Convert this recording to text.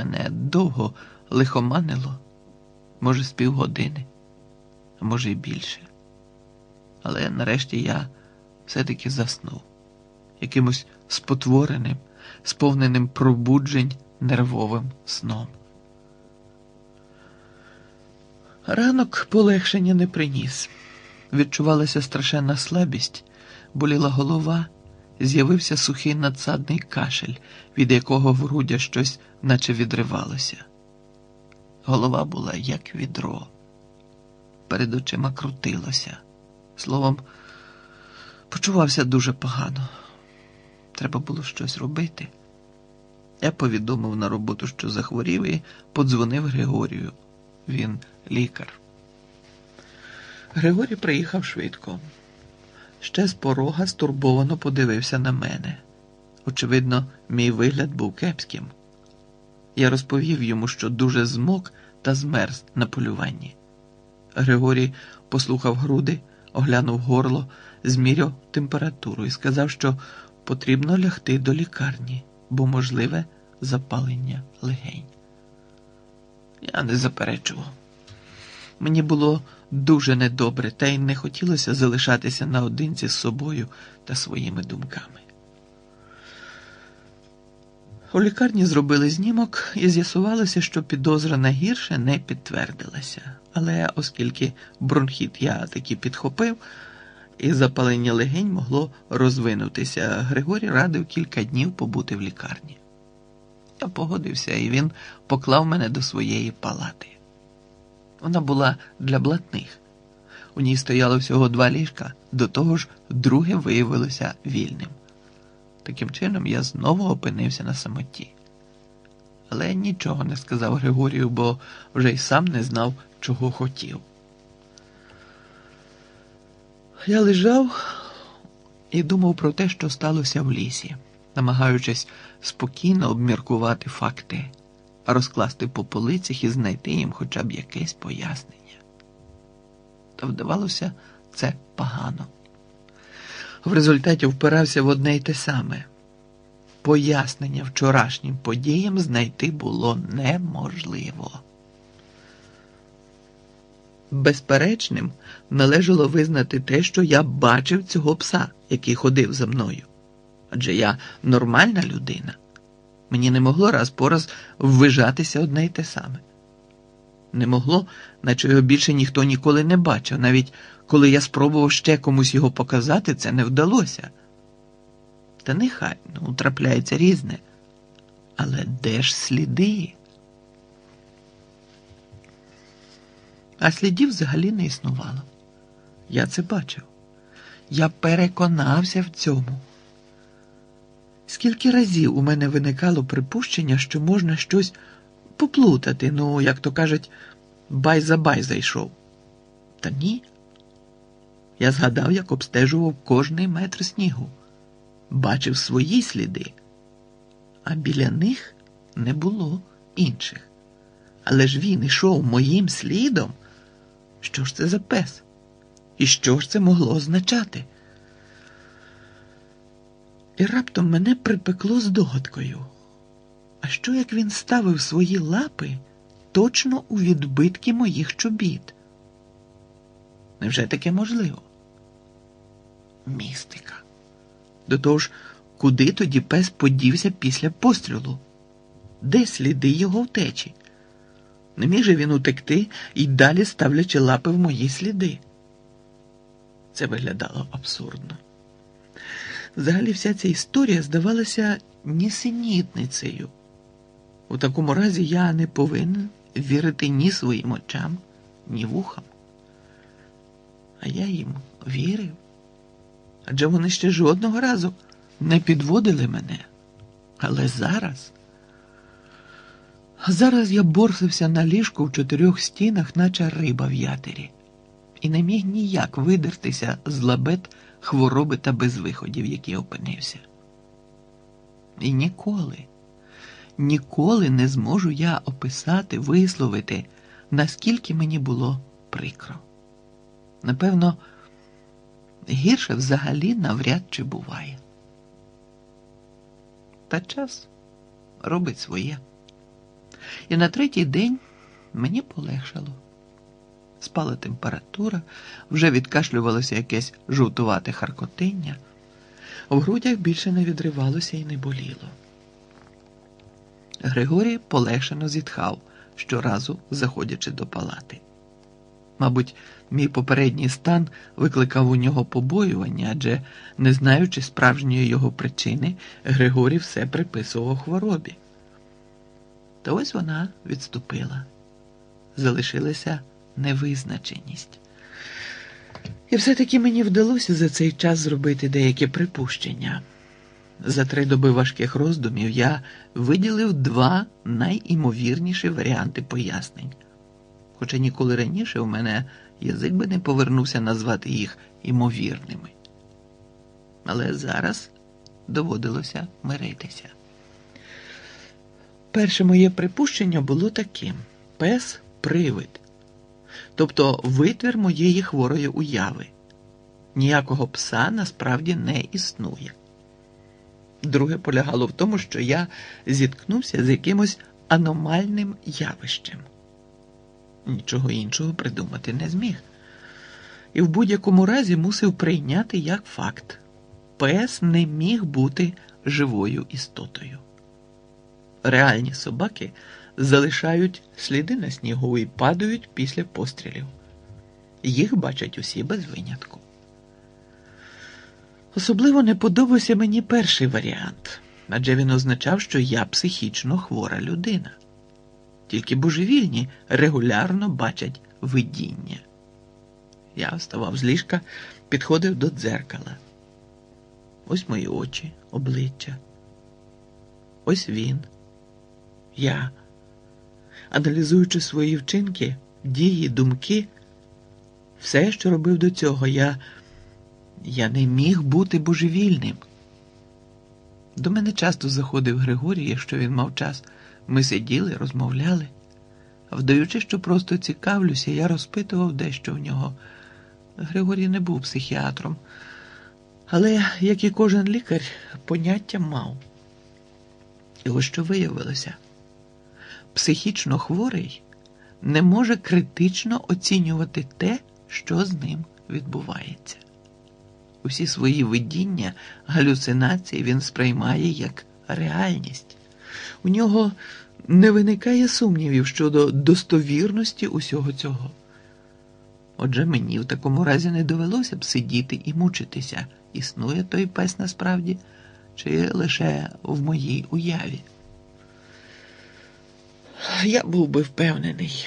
Мене довго лихоманило, може, з півгодини, а може й більше. Але нарешті я все-таки заснув якимось спотвореним, сповненим пробуджень нервовим сном. Ранок полегшення не приніс. Відчувалася страшенна слабість, боліла голова, з'явився сухий надсадний кашель, від якого в грудях щось наче відривалося. Голова була як відро, перед очима крутилося. Словом, почувався дуже погано. Треба було щось робити. Я повідомив на роботу, що захворів, і подзвонив Григорію. Він лікар. Григорій приїхав швидко. Ще з порога стурбовано подивився на мене. Очевидно, мій вигляд був кепським. Я розповів йому, що дуже змок та змерз на полюванні. Григорій послухав груди, оглянув горло, зміряв температуру і сказав, що потрібно лягти до лікарні, бо можливе запалення легень. Я не заперечував. Мені було дуже недобре, та й не хотілося залишатися наодинці з собою та своїми думками. У лікарні зробили знімок і з'ясувалося, що підозра на гірше не підтвердилася. Але оскільки бронхіт я таки підхопив, і запалення легень могло розвинутися, Григорій радив кілька днів побути в лікарні. Я погодився, і він поклав мене до своєї палати. Вона була для блатних. У ній стояло всього два ліжка, до того ж, друге виявилося вільним. Таким чином я знову опинився на самоті. Але нічого не сказав Григорію, бо вже й сам не знав, чого хотів. Я лежав і думав про те, що сталося в лісі, намагаючись спокійно обміркувати факти, розкласти по полицях і знайти їм хоча б якесь пояснення. Та вдавалося це погано. В результаті впирався в одне й те саме. Пояснення вчорашнім подіям знайти було неможливо. Безперечним належало визнати те, що я бачив цього пса, який ходив за мною. Адже я нормальна людина. Мені не могло раз по раз ввижатися одне й те саме. Не могло, наче його більше ніхто ніколи не бачив, навіть коли я спробував ще комусь його показати, це не вдалося. Та нехай ну, трапляється різне. Але де ж сліди? А слідів взагалі не існувало. Я це бачив. Я переконався в цьому. Скільки разів у мене виникало припущення, що можна щось поплутати, ну, як то кажуть, бай за бай зайшов. Та ні. Я згадав, як обстежував кожний метр снігу, бачив свої сліди, а біля них не було інших. Але ж він ішов моїм слідом. Що ж це за пес? І що ж це могло означати? І раптом мене припекло здогадкою. А що як він ставив свої лапи точно у відбитки моїх чобіт? Невже таке можливо? Містика. До того ж, куди тоді пес подівся після пострілу? Де сліди його втечі? Не міг же він утекти і далі ставлячи лапи в мої сліди. Це виглядало абсурдно. Взагалі, вся ця історія здавалася нісенітницею. У такому разі я не повинен вірити ні своїм очам, ні вухам. А я їм вірив. Адже вони ще жодного разу не підводили мене. Але зараз. Зараз я борсився на ліжку в чотирьох стінах, наче риба в ятері, і не міг ніяк видертися з лабет хвороби та безвиходів, які опинився. І ніколи, ніколи не зможу я описати, висловити, наскільки мені було прикро. Напевно, гірше взагалі навряд чи буває. Та час робить своє. І на третій день мені полегшало. Спала температура, вже відкашлювалося якесь жовтувате харкотиння, в грудях більше не відривалося і не боліло. Григорій полегшено зітхав, щоразу заходячи до палати. Мабуть, мій попередній стан викликав у нього побоювання, адже, не знаючи справжньої його причини, Григорій все приписував хворобі. Та ось вона відступила, залишилася невизначеність. І все-таки мені вдалося за цей час зробити деякі припущення. За три доби важких роздумів я виділив два найімовірніші варіанти пояснень. Хоча ніколи раніше у мене язик би не повернувся назвати їх імовірними. Але зараз доводилося миритися. Перше моє припущення було таким: пес привид, тобто витвір моєї хворої уяви. Ніякого пса насправді не існує. Друге полягало в тому, що я зіткнувся з якимось аномальним явищем. Нічого іншого придумати не зміг. І в будь-якому разі мусив прийняти як факт: пес не міг бути живою істотою. Реальні собаки залишають сліди на снігу і падають після пострілів. Їх бачать усі без винятку. Особливо не подобався мені перший варіант, адже він означав, що я психічно хвора людина. Тільки божевільні регулярно бачать видіння. Я вставав з ліжка, підходив до дзеркала. Ось мої очі, обличчя. Ось він, я, аналізуючи свої вчинки, дії, думки, все, що робив до цього, я. Я не міг бути божевільним. До мене часто заходив Григорій, якщо він мав час. Ми сиділи, розмовляли. Вдаючи, що просто цікавлюся, я розпитував дещо в нього. Григорій не був психіатром, але, як і кожен лікар, поняття мав. І ось що виявилося: психічно хворий не може критично оцінювати те, що з ним відбувається. Усі свої видіння, галюцинації він сприймає як реальність. У нього не виникає сумнівів щодо достовірності усього цього. Отже, мені в такому разі не довелося б сидіти і мучитися, існує той пес насправді, чи лише в моїй уяві. Я був би впевнений.